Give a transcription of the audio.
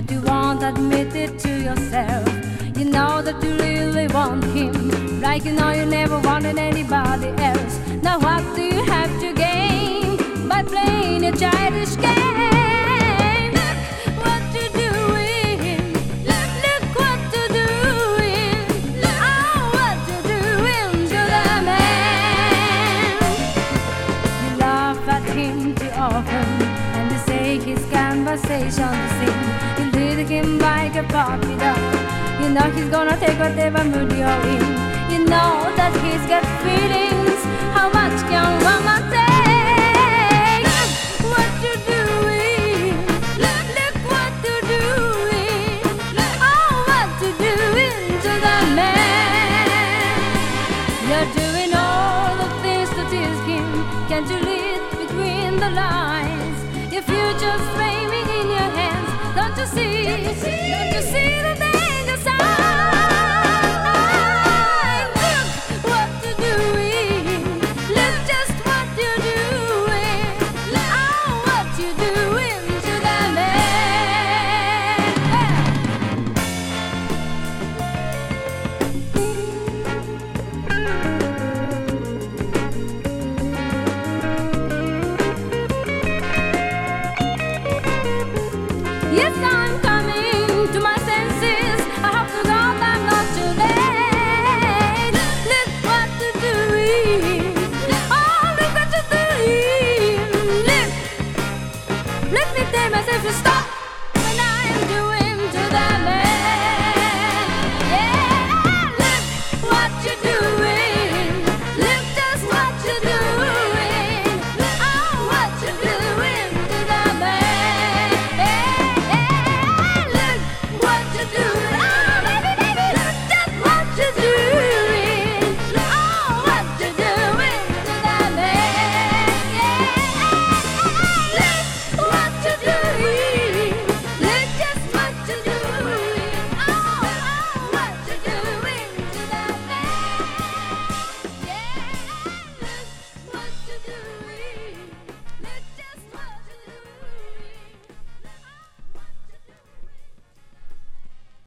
but you won't admit it to yourself. You know that you really want him, like you know you never wanted anybody else. Now, what do you have to gain by playing a childish game? Often, his conversation is sin. You lead him like a puppy dog. You know he's gonna take whatever mood you're in. You know that he's got feelings. How much can one man take? What you're doing. Look, look what you're doing. Oh, what you're doing to the man. You're doing all the things to tease him. Can't you read between the lines? You see? Don't you see the danger? Look what you're doing. Look just what you're doing. Oh, what you're doing to man. Yes,